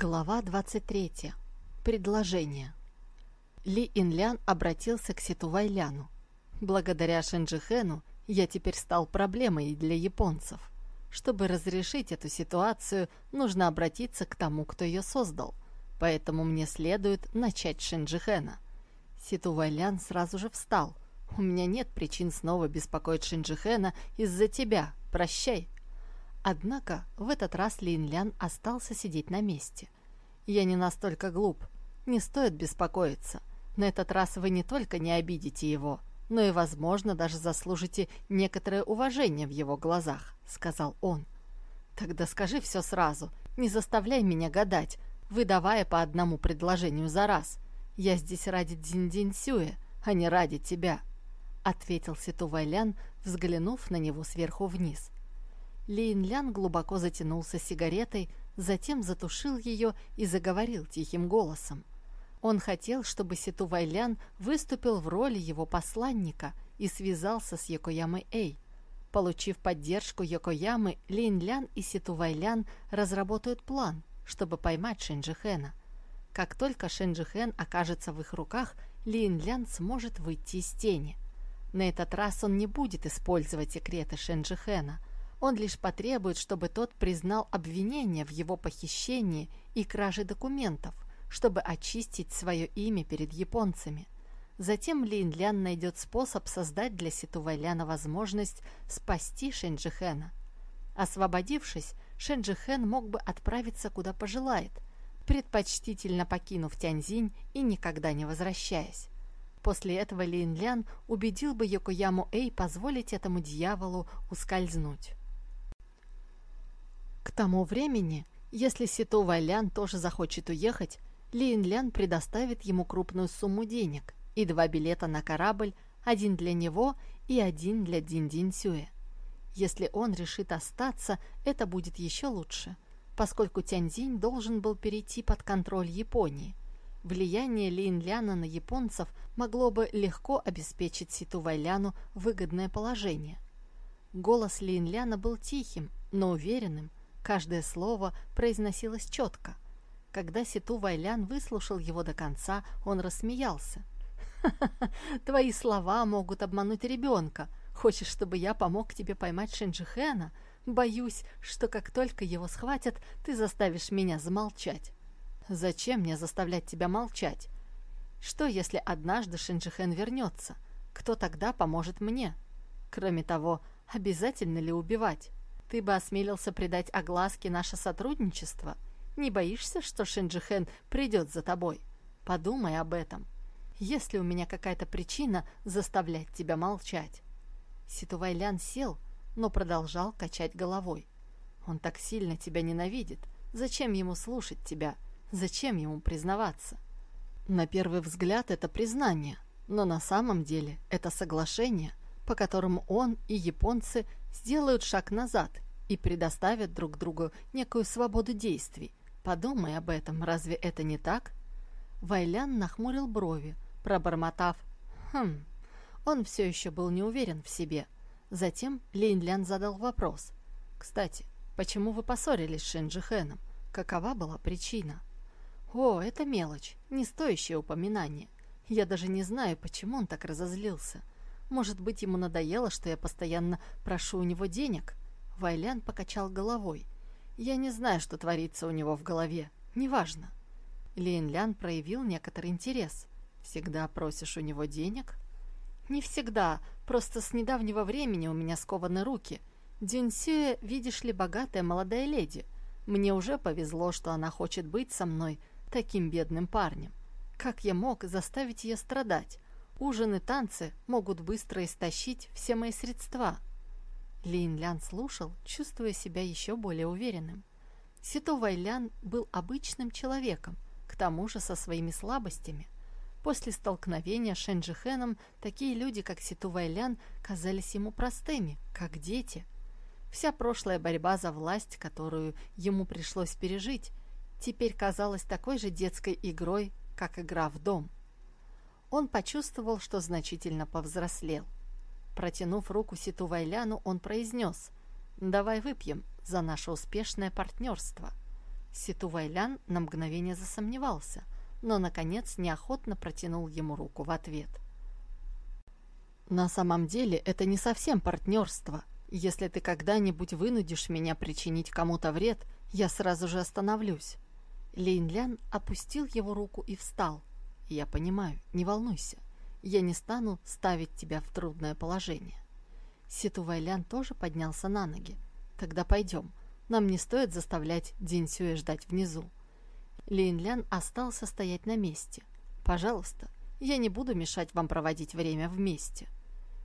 Глава 23. Предложение. Ли Инлян обратился к Ситу Вайляну. «Благодаря Шенджихену я теперь стал проблемой для японцев. Чтобы разрешить эту ситуацию, нужно обратиться к тому, кто ее создал. Поэтому мне следует начать с Шенджихена». Ситу Вайлян сразу же встал. «У меня нет причин снова беспокоить Шенджихена из-за тебя. Прощай, Однако в этот раз Линлян остался сидеть на месте. «Я не настолько глуп. Не стоит беспокоиться. На этот раз вы не только не обидите его, но и, возможно, даже заслужите некоторое уважение в его глазах», — сказал он. «Тогда скажи все сразу. Не заставляй меня гадать, выдавая по одному предложению за раз. Я здесь ради Дзиндинсюэ, а не ради тебя», — ответил Ситу Вайлян, взглянув на него сверху вниз. Линлян глубоко затянулся сигаретой, затем затушил ее и заговорил тихим голосом. Он хотел, чтобы Ситу Вайлян выступил в роли его посланника и связался с Йокоямой Эй. Получив поддержку Йокоямы, Линлян и Ситу Вайлян разработают план, чтобы поймать Шенджихена. Как только Шенджихен окажется в их руках, Линлян сможет выйти из тени. На этот раз он не будет использовать секреты Шенджихена – он лишь потребует, чтобы тот признал обвинение в его похищении и краже документов, чтобы очистить свое имя перед японцами. Затем Лин Лян найдет способ создать для Ситувайляна возможность спасти Шенджихена. Освободившись, Шенджихен мог бы отправиться куда пожелает, предпочтительно покинув Тяньзинь и никогда не возвращаясь. После этого Лин Лян убедил бы Йокояму Эй позволить этому дьяволу ускользнуть. К тому времени, если Сито Вайлян тоже захочет уехать, Лин Лян предоставит ему крупную сумму денег и два билета на корабль, один для него и один для Дин Дин Сюэ. Если он решит остаться, это будет еще лучше, поскольку Тяньзинь должен был перейти под контроль Японии. Влияние Лин Ляна на японцев могло бы легко обеспечить Ситу Вайляну выгодное положение. Голос Лин Ляна был тихим, но уверенным, Каждое слово произносилось четко. Когда Ситу Вайлян выслушал его до конца, он рассмеялся. «Ха-ха-ха, твои слова могут обмануть ребенка. Хочешь, чтобы я помог тебе поймать Шенджихена? Боюсь, что как только его схватят, ты заставишь меня замолчать». «Зачем мне заставлять тебя молчать? Что, если однажды Шенджихен вернется? Кто тогда поможет мне? Кроме того, обязательно ли убивать?» Ты бы осмелился предать огласке наше сотрудничество? Не боишься, что Шинджихен придет за тобой? Подумай об этом. Есть ли у меня какая-то причина заставлять тебя молчать?» Ситувайлян сел, но продолжал качать головой. «Он так сильно тебя ненавидит. Зачем ему слушать тебя? Зачем ему признаваться?» На первый взгляд это признание, но на самом деле это соглашение, по которому он и японцы сделают шаг назад и предоставят друг другу некую свободу действий. Подумай об этом, разве это не так? Вайлян нахмурил брови, пробормотав «Хм». Он все еще был не уверен в себе. Затем Линлян задал вопрос. «Кстати, почему вы поссорились с Шинджихеном? Какова была причина?» «О, это мелочь, не стоящее упоминание. Я даже не знаю, почему он так разозлился. Может быть, ему надоело, что я постоянно прошу у него денег? Вайлян покачал головой. Я не знаю, что творится у него в голове. Неважно. Лин Лян проявил некоторый интерес. Всегда просишь у него денег? Не всегда, просто с недавнего времени у меня скованы руки. Дюнсюэ, видишь ли, богатая молодая леди. Мне уже повезло, что она хочет быть со мной, таким бедным парнем. Как я мог заставить ее страдать? Ужин и танцы могут быстро истощить все мои средства. Лин Лян слушал, чувствуя себя еще более уверенным. Сито Вайлян был обычным человеком, к тому же со своими слабостями. После столкновения с Шенджихеном такие люди, как Ситу Вайлян, казались ему простыми, как дети. Вся прошлая борьба за власть, которую ему пришлось пережить, теперь казалась такой же детской игрой, как игра в дом – он почувствовал, что значительно повзрослел. Протянув руку Ситу Вайляну, он произнес «Давай выпьем за наше успешное партнерство». Ситу Вайлян на мгновение засомневался, но, наконец, неохотно протянул ему руку в ответ. «На самом деле это не совсем партнерство. Если ты когда-нибудь вынудишь меня причинить кому-то вред, я сразу же остановлюсь». Линлян опустил его руку и встал. «Я понимаю, не волнуйся. Я не стану ставить тебя в трудное положение». Ситу Вайлян тоже поднялся на ноги. «Тогда пойдем. Нам не стоит заставлять Дин Сюэ ждать внизу». Линлян остался стоять на месте. «Пожалуйста, я не буду мешать вам проводить время вместе».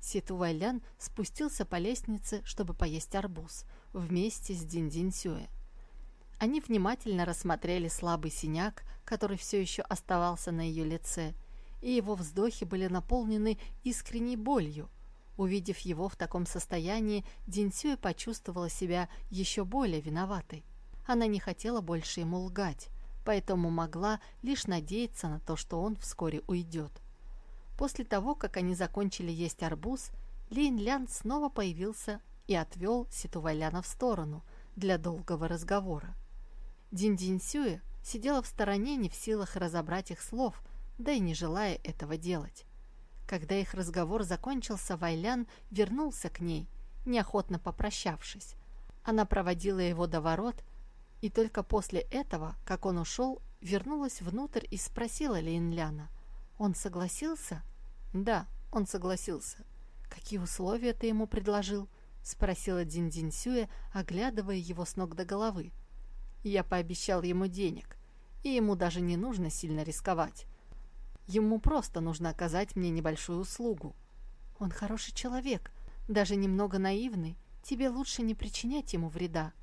Ситу Вайлян спустился по лестнице, чтобы поесть арбуз, вместе с Дин Дин Сюэ. Они внимательно рассмотрели слабый синяк, который все еще оставался на ее лице, и его вздохи были наполнены искренней болью. Увидев его в таком состоянии, Динсюэ почувствовала себя еще более виноватой. Она не хотела больше ему лгать, поэтому могла лишь надеяться на то, что он вскоре уйдет. После того, как они закончили есть арбуз, Лин Лян снова появился и отвел Ситуваляна в сторону для долгого разговора. Дин Дин Сюэ сидела в стороне, не в силах разобрать их слов, да и не желая этого делать. Когда их разговор закончился, Вайлян вернулся к ней, неохотно попрощавшись. Она проводила его до ворот, и только после этого, как он ушел, вернулась внутрь и спросила Линляна. «Он согласился?» «Да, он согласился». «Какие условия ты ему предложил?» — спросила Дин Дин Сюэ, оглядывая его с ног до головы. Я пообещал ему денег, и ему даже не нужно сильно рисковать. Ему просто нужно оказать мне небольшую услугу. Он хороший человек, даже немного наивный. Тебе лучше не причинять ему вреда.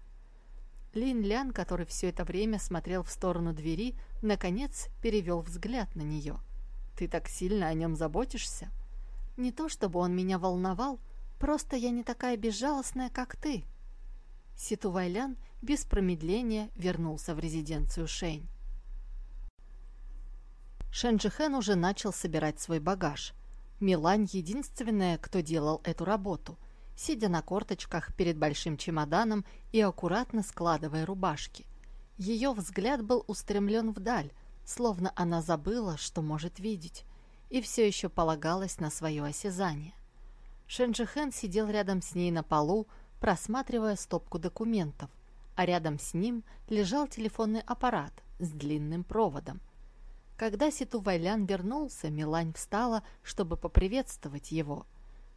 Лин Лян, который все это время смотрел в сторону двери, наконец перевел взгляд на нее. «Ты так сильно о нем заботишься?» «Не то чтобы он меня волновал, просто я не такая безжалостная, как ты». Ситу Вайлян без промедления вернулся в резиденцию Шэнь. Шэнджихэн уже начал собирать свой багаж. Милань единственная, кто делал эту работу, сидя на корточках перед большим чемоданом и аккуратно складывая рубашки. Ее взгляд был устремлен вдаль, словно она забыла, что может видеть, и все еще полагалась на свое осязание. Шэнджихэн сидел рядом с ней на полу, просматривая стопку документов, а рядом с ним лежал телефонный аппарат с длинным проводом. Когда Ситу Вайлян вернулся, Милань встала, чтобы поприветствовать его.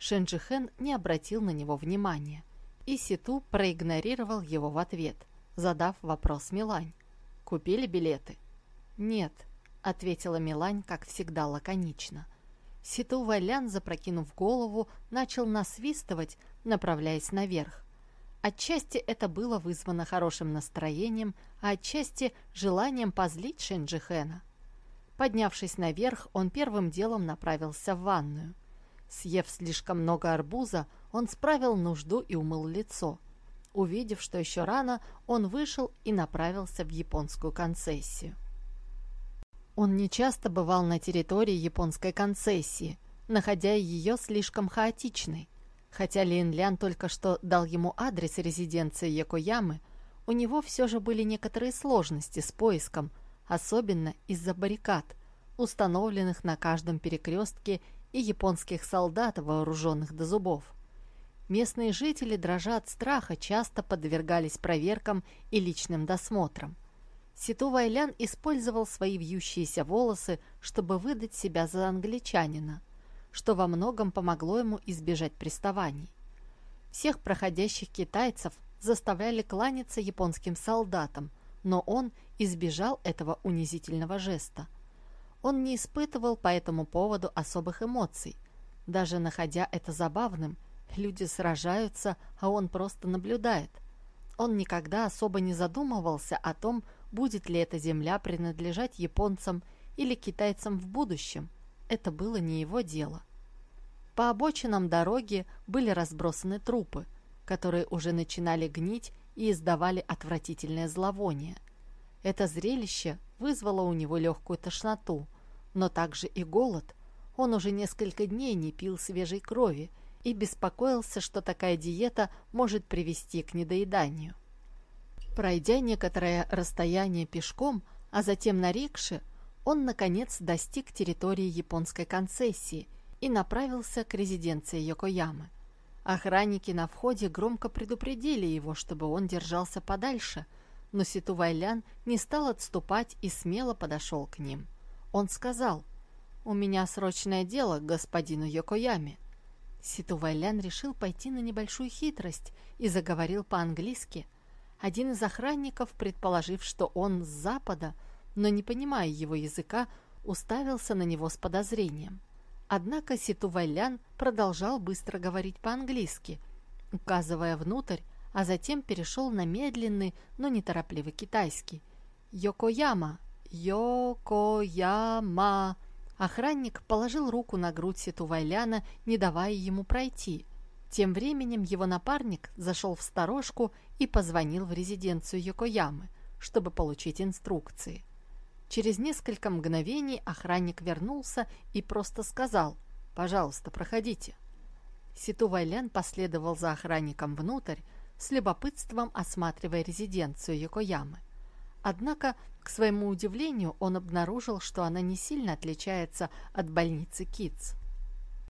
Шенджихен не обратил на него внимания, и Ситу проигнорировал его в ответ, задав вопрос Милань. «Купили билеты?» «Нет», — ответила Милань, как всегда, лаконично. Ситу Вайлян, запрокинув голову, начал насвистывать, направляясь наверх. Отчасти это было вызвано хорошим настроением, а отчасти желанием позлить Шенджихена. Поднявшись наверх, он первым делом направился в ванную. Съев слишком много арбуза, он справил нужду и умыл лицо. Увидев, что еще рано, он вышел и направился в японскую концессию. Он нечасто бывал на территории японской концессии, находя ее слишком хаотичной. Хотя Лин Лян только что дал ему адрес резиденции Якоямы, у него все же были некоторые сложности с поиском, особенно из-за баррикад, установленных на каждом перекрестке и японских солдат, вооруженных до зубов. Местные жители, дрожа от страха, часто подвергались проверкам и личным досмотрам. Ситу Вайлян использовал свои вьющиеся волосы, чтобы выдать себя за англичанина – что во многом помогло ему избежать приставаний. Всех проходящих китайцев заставляли кланяться японским солдатам, но он избежал этого унизительного жеста. Он не испытывал по этому поводу особых эмоций. Даже находя это забавным, люди сражаются, а он просто наблюдает. Он никогда особо не задумывался о том, будет ли эта земля принадлежать японцам или китайцам в будущем. Это было не его дело. По обочинам дороги были разбросаны трупы, которые уже начинали гнить и издавали отвратительное зловоние. Это зрелище вызвало у него легкую тошноту, но также и голод. Он уже несколько дней не пил свежей крови и беспокоился, что такая диета может привести к недоеданию. Пройдя некоторое расстояние пешком, а затем на рикше, он, наконец, достиг территории японской концессии и направился к резиденции Йокоямы. Охранники на входе громко предупредили его, чтобы он держался подальше, но Ситу Вайлян не стал отступать и смело подошел к ним. Он сказал, «У меня срочное дело к господину Йокояме». Ситу Вайлян решил пойти на небольшую хитрость и заговорил по-английски. Один из охранников, предположив, что он с запада, но не понимая его языка, уставился на него с подозрением. Однако Ситу Вайлян продолжал быстро говорить по-английски, указывая внутрь, а затем перешел на медленный, но неторопливый китайский. «Йокояма! Йокояма!» Охранник положил руку на грудь Ситу Вайляна, не давая ему пройти. Тем временем его напарник зашел в сторожку и позвонил в резиденцию Йокоямы, чтобы получить инструкции. Через несколько мгновений охранник вернулся и просто сказал «Пожалуйста, проходите». Ситу Вайлян последовал за охранником внутрь, с любопытством осматривая резиденцию Йокоямы. Однако, к своему удивлению, он обнаружил, что она не сильно отличается от больницы Китс.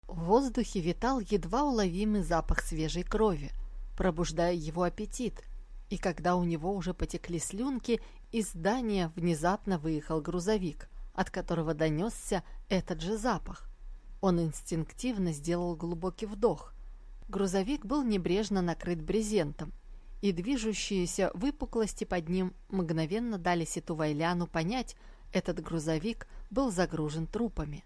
В воздухе витал едва уловимый запах свежей крови, пробуждая его аппетит, и когда у него уже потекли слюнки, из здания внезапно выехал грузовик, от которого донесся этот же запах. Он инстинктивно сделал глубокий вдох. Грузовик был небрежно накрыт брезентом, и движущиеся выпуклости под ним мгновенно дали Ситу Вайляну понять, этот грузовик был загружен трупами.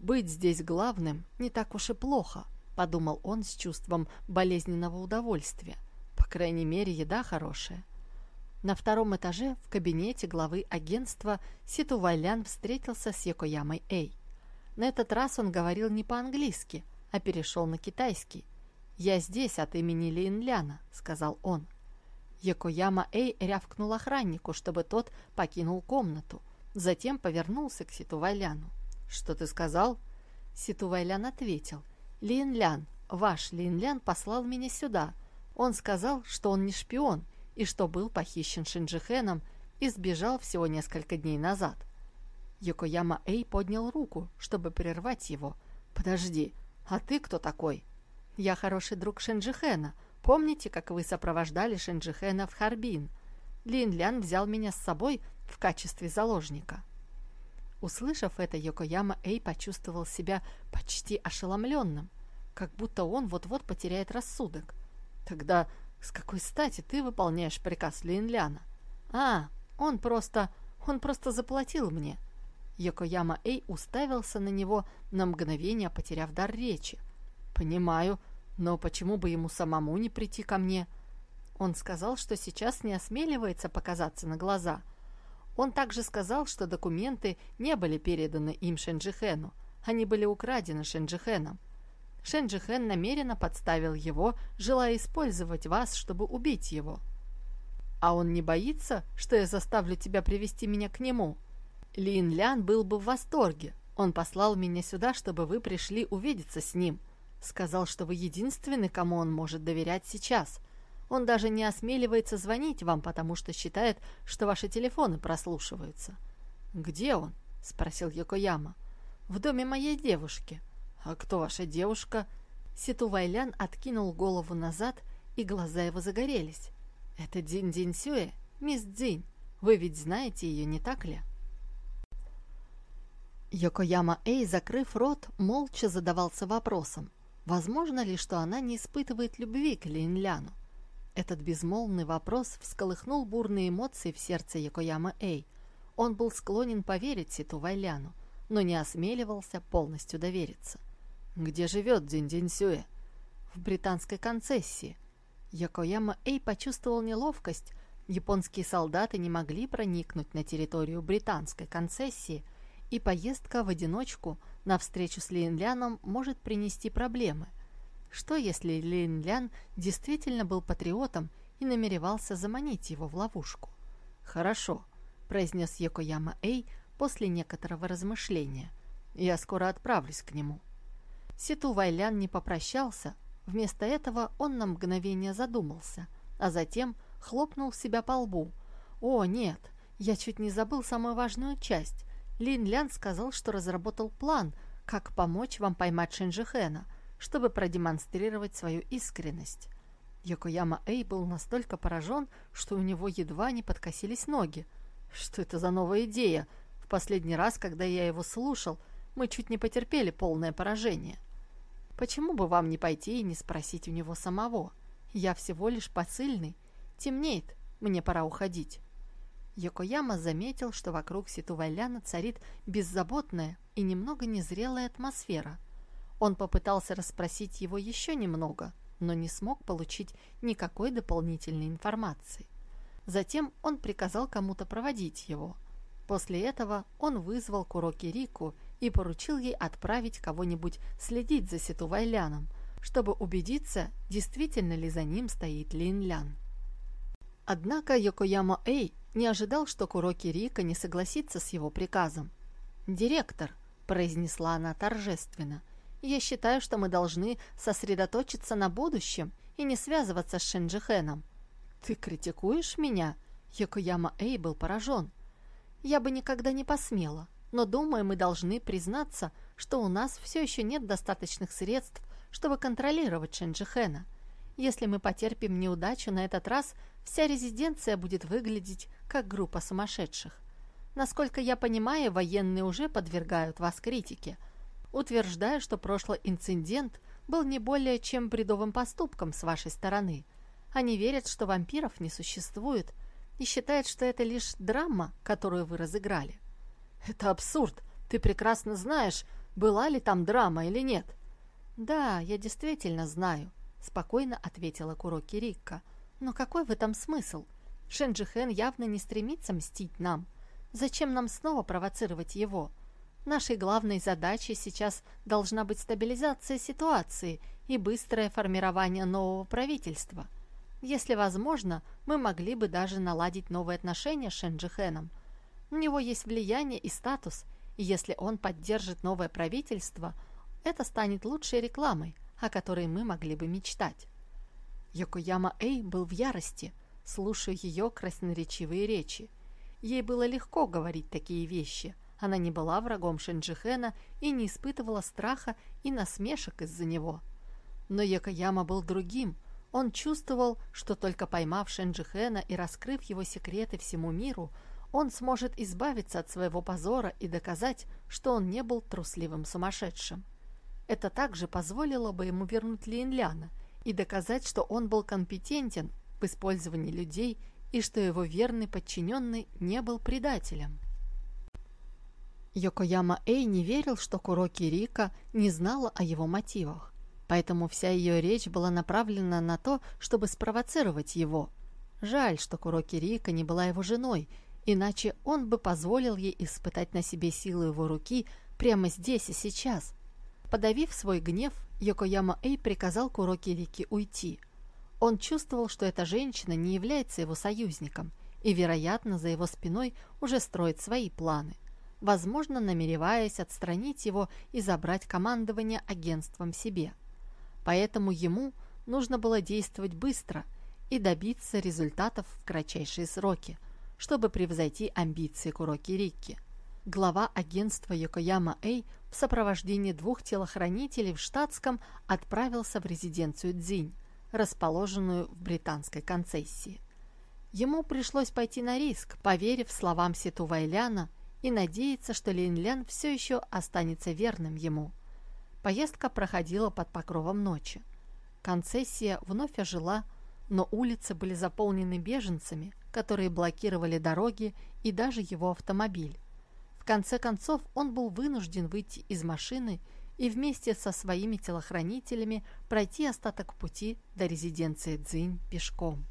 «Быть здесь главным не так уж и плохо», — подумал он с чувством болезненного удовольствия. «По крайней мере, еда хорошая». На втором этаже в кабинете главы агентства Ситу Вайлян встретился с Якоямой Эй. На этот раз он говорил не по-английски, а перешел на китайский. «Я здесь от имени Линляна», — сказал он. Якояма Эй рявкнул охраннику, чтобы тот покинул комнату. Затем повернулся к Ситу Вайляну. «Что ты сказал?» Ситу Вайлян ответил. «Линлян, ваш Линлян послал меня сюда. Он сказал, что он не шпион, и что был похищен Шинджихеном и сбежал всего несколько дней назад. Йокояма Эй поднял руку, чтобы прервать его. «Подожди, а ты кто такой?» «Я хороший друг Шинджихена. Помните, как вы сопровождали Шинджихена в Харбин? Лин Лян взял меня с собой в качестве заложника». Услышав это, Йокояма Эй почувствовал себя почти ошеломленным, как будто он вот-вот потеряет рассудок. Тогда «С какой стати ты выполняешь приказ Линляна?» «А, он просто... он просто заплатил мне». Йокояма Эй уставился на него, на мгновение потеряв дар речи. «Понимаю, но почему бы ему самому не прийти ко мне?» Он сказал, что сейчас не осмеливается показаться на глаза. Он также сказал, что документы не были переданы им Шенджихену, они были украдены Шенджихеном. Шенджихен намеренно подставил его, желая использовать вас, чтобы убить его. А он не боится, что я заставлю тебя привести меня к нему? Лин Лян был бы в восторге. Он послал меня сюда, чтобы вы пришли увидеться с ним. Сказал, что вы единственный, кому он может доверять сейчас. Он даже не осмеливается звонить вам, потому что считает, что ваши телефоны прослушиваются. «Где он?» – спросил Йокояма. «В доме моей девушки. «А кто ваша девушка?» Ситу Вайлян откинул голову назад, и глаза его загорелись. «Это Дин Дин Сюэ, мисс Дзинь. Вы ведь знаете ее, не так ли?» Йокояма Эй, закрыв рот, молча задавался вопросом, возможно ли, что она не испытывает любви к Линляну. Этот безмолвный вопрос всколыхнул бурные эмоции в сердце Йокояма Эй. Он был склонен поверить Ситу Вайляну, но не осмеливался полностью довериться. Где живет Дзинь Сюэ? В британской концессии. Якояма Эй почувствовал неловкость. Японские солдаты не могли проникнуть на территорию британской концессии, и поездка в одиночку на встречу с Линляном может принести проблемы. Что если Линлян действительно был патриотом и намеревался заманить его в ловушку? «Хорошо», — произнес Якояма Эй после некоторого размышления. «Я скоро отправлюсь к нему». Ситу Вайлян не попрощался, вместо этого он на мгновение задумался, а затем хлопнул себя по лбу. «О, нет, я чуть не забыл самую важную часть. Лин Лян сказал, что разработал план, как помочь вам поймать Шинджихена, чтобы продемонстрировать свою искренность». Йокояма Эй был настолько поражен, что у него едва не подкосились ноги. Что это за новая идея? В последний раз, когда я его слушал, мы чуть не потерпели полное поражение. Почему бы вам не пойти и не спросить у него самого? Я всего лишь посыльный. Темнеет, мне пора уходить. Йокояма заметил, что вокруг Ситувайляна царит беззаботная и немного незрелая атмосфера. Он попытался расспросить его еще немного, но не смог получить никакой дополнительной информации. Затем он приказал кому-то проводить его. После этого он вызвал Куроки Рику и поручил ей отправить кого-нибудь следить за Ситувайляном, чтобы убедиться, действительно ли за ним стоит Линлян. Однако Йокояма Эй не ожидал, что Куроки Рика не согласится с его приказом. «Директор», – произнесла она торжественно, – «я считаю, что мы должны сосредоточиться на будущем и не связываться с Шинджихеном». «Ты критикуешь меня?» Йокояма Эй был поражен. «Я бы никогда не посмела но, думаю, мы должны признаться, что у нас все еще нет достаточных средств, чтобы контролировать Шенджихена. Если мы потерпим неудачу на этот раз, вся резиденция будет выглядеть как группа сумасшедших. Насколько я понимаю, военные уже подвергают вас критике, утверждая, что прошлый инцидент был не более чем бредовым поступком с вашей стороны. Они верят, что вампиров не существует, и считают, что это лишь драма, которую вы разыграли. «Это абсурд. Ты прекрасно знаешь, была ли там драма или нет». «Да, я действительно знаю», — спокойно ответила Куроки Рикка. «Но какой в этом смысл? Шенджихен явно не стремится мстить нам. Зачем нам снова провоцировать его? Нашей главной задачей сейчас должна быть стабилизация ситуации и быстрое формирование нового правительства. Если возможно, мы могли бы даже наладить новые отношения с Шенджихеном — у него есть влияние и статус, и если он поддержит новое правительство, это станет лучшей рекламой, о которой мы могли бы мечтать. Йокояма Эй был в ярости, слушая ее красноречивые речи. Ей было легко говорить такие вещи. Она не была врагом Шенджихена и не испытывала страха и насмешек из-за него. Но Йокояма был другим. Он чувствовал, что только поймав Шенджихена и раскрыв его секреты всему миру, он сможет избавиться от своего позора и доказать, что он не был трусливым сумасшедшим. Это также позволило бы ему вернуть Линляна и доказать, что он был компетентен в использовании людей и что его верный подчиненный не был предателем. Йокояма Эй не верил, что Куроки Рика не знала о его мотивах, поэтому вся ее речь была направлена на то, чтобы спровоцировать его. Жаль, что Куроки Рика не была его женой Иначе он бы позволил ей испытать на себе силу его руки прямо здесь и сейчас. Подавив свой гнев, Йокояма Эй приказал Куроки Рики уйти. Он чувствовал, что эта женщина не является его союзником и, вероятно, за его спиной уже строит свои планы, возможно, намереваясь отстранить его и забрать командование агентством себе. Поэтому ему нужно было действовать быстро и добиться результатов в кратчайшие сроки – чтобы превзойти амбиции Куроки Рикки. Глава агентства Йокояма Эй в сопровождении двух телохранителей в штатском отправился в резиденцию Дзинь, расположенную в британской концессии. Ему пришлось пойти на риск, поверив словам Ситу Вайляна и надеяться, что Линлян все еще останется верным ему. Поездка проходила под покровом ночи. Концессия вновь ожила, но улицы были заполнены беженцами – которые блокировали дороги и даже его автомобиль. В конце концов он был вынужден выйти из машины и вместе со своими телохранителями пройти остаток пути до резиденции Цзинь пешком.